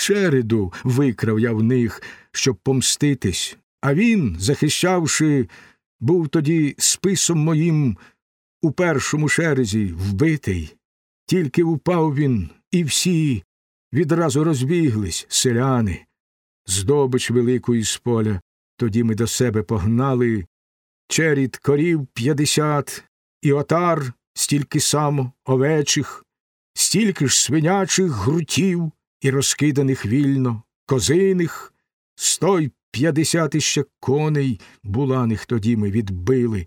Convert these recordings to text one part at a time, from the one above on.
череду викрав я в них, щоб помститись, а він, захищавши, був тоді списом моїм у першому шерезі вбитий. Тільки упав він, і всі відразу розбіглись, селяни. Здобич великої з поля, тоді ми до себе погнали. Черід корів п'ятдесят, і отар стільки само овечих, стільки ж свинячих грутів і розкиданих вільно, козиних, сто й п'ятдесят іще коней буланих тоді ми відбили,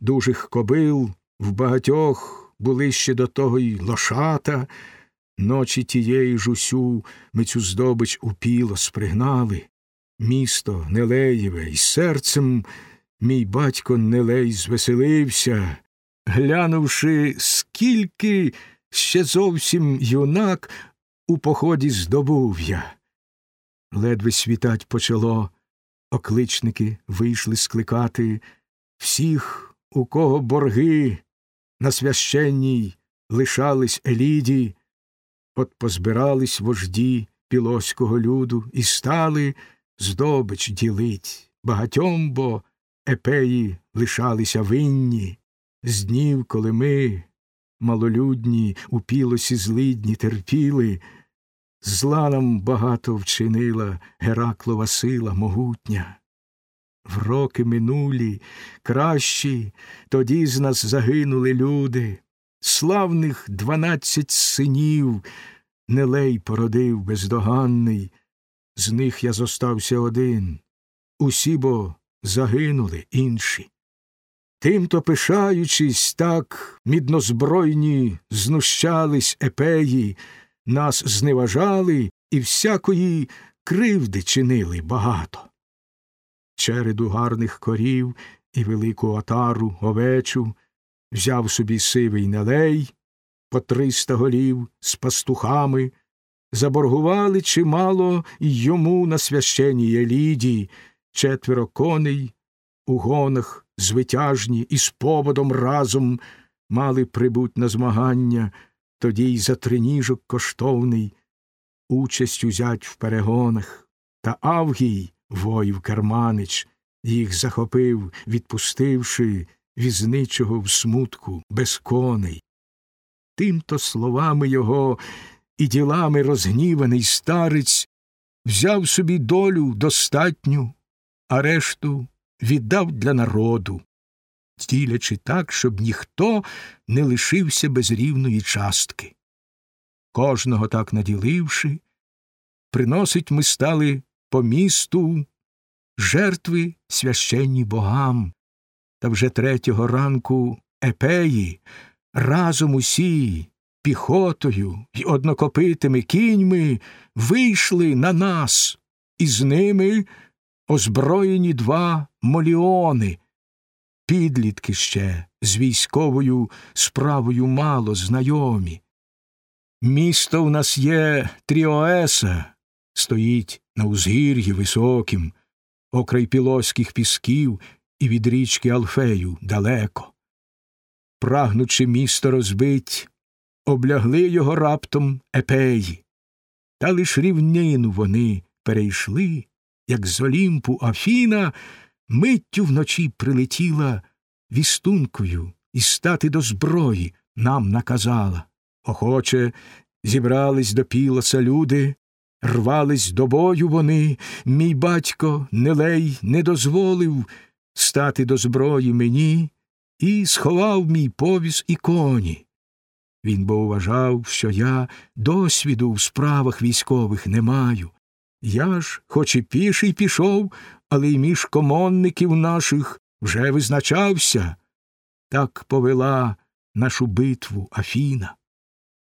дужих кобил в багатьох були ще до того й лошата. Ночі тієї ж усю ми цю здобич у піло спригнали. Місто Нелеєве, і серцем мій батько Нелей звеселився, глянувши, скільки ще зовсім юнак у поході здобув я. Ледве світать почало, окличники вийшли скликати всіх, у кого борги. На священній лишались Еліді, от позбирались вожді пілоського люду і стали здобич ділить. Багатьом, бо епеї лишалися винні, з днів, коли ми, малолюдні, у пілосі злидні терпіли, зла нам багато вчинила Гераклова сила могутня. В роки минулі, кращі, тоді з нас загинули люди, славних дванадцять синів Нелей породив бездоганний, з них я зостався один, усі бо загинули інші. Тимто, пишаючись, так міднозбройні знущались епеї, нас зневажали і всякої кривди чинили багато. Череду гарних корів і велику отару, овечу, взяв собі сивий нелей, по триста голів з пастухами, заборгували чимало й йому на священній еліді, четверо коней, у гонах звитяжні і з поводом разом мали прибуть на змагання, тоді й за триніжок коштовний, участь узять в перегонах, та Авгій воїв Керманич, їх захопив, відпустивши візничого в смутку без коней. Тимто словами його і ділами розгніваний старець взяв собі долю достатню, а решту віддав для народу, ділячи так, щоб ніхто не лишився без рівної частки. Кожного так наділивши, приносить ми стали по місту жертви священні богам, та вже третього ранку епеї разом усі піхотою й однокопитими кіньми вийшли на нас, і з ними озброєні два моліони, підлітки ще з військовою справою мало знайомі. Місто в нас є Тріоеса, стоїть на узгір'ї високім, окрай пілоських пісків і від річки Алфею далеко. Прагнучи місто розбить, облягли його раптом епеї, та лиш рівнину вони перейшли, як з Олімпу Афіна миттю вночі прилетіла вістункою і стати до зброї нам наказала. Охоче зібрались до пілоса люди, Рвались до бою вони, мій батько Нелей не дозволив стати до зброї мені і сховав мій повіз і коні. Він бо вважав, що я досвіду в справах військових не маю. Я ж, хоч і піший пішов, але й між комонників наших вже визначався. Так повела нашу битву Афіна.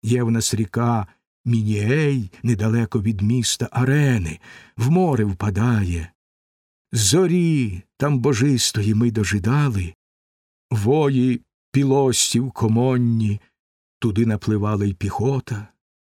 Є в нас ріка Мініей недалеко від міста арени, в море впадає. Зорі там божистої ми дожидали, вої пілостів комонні, туди напливала й піхота,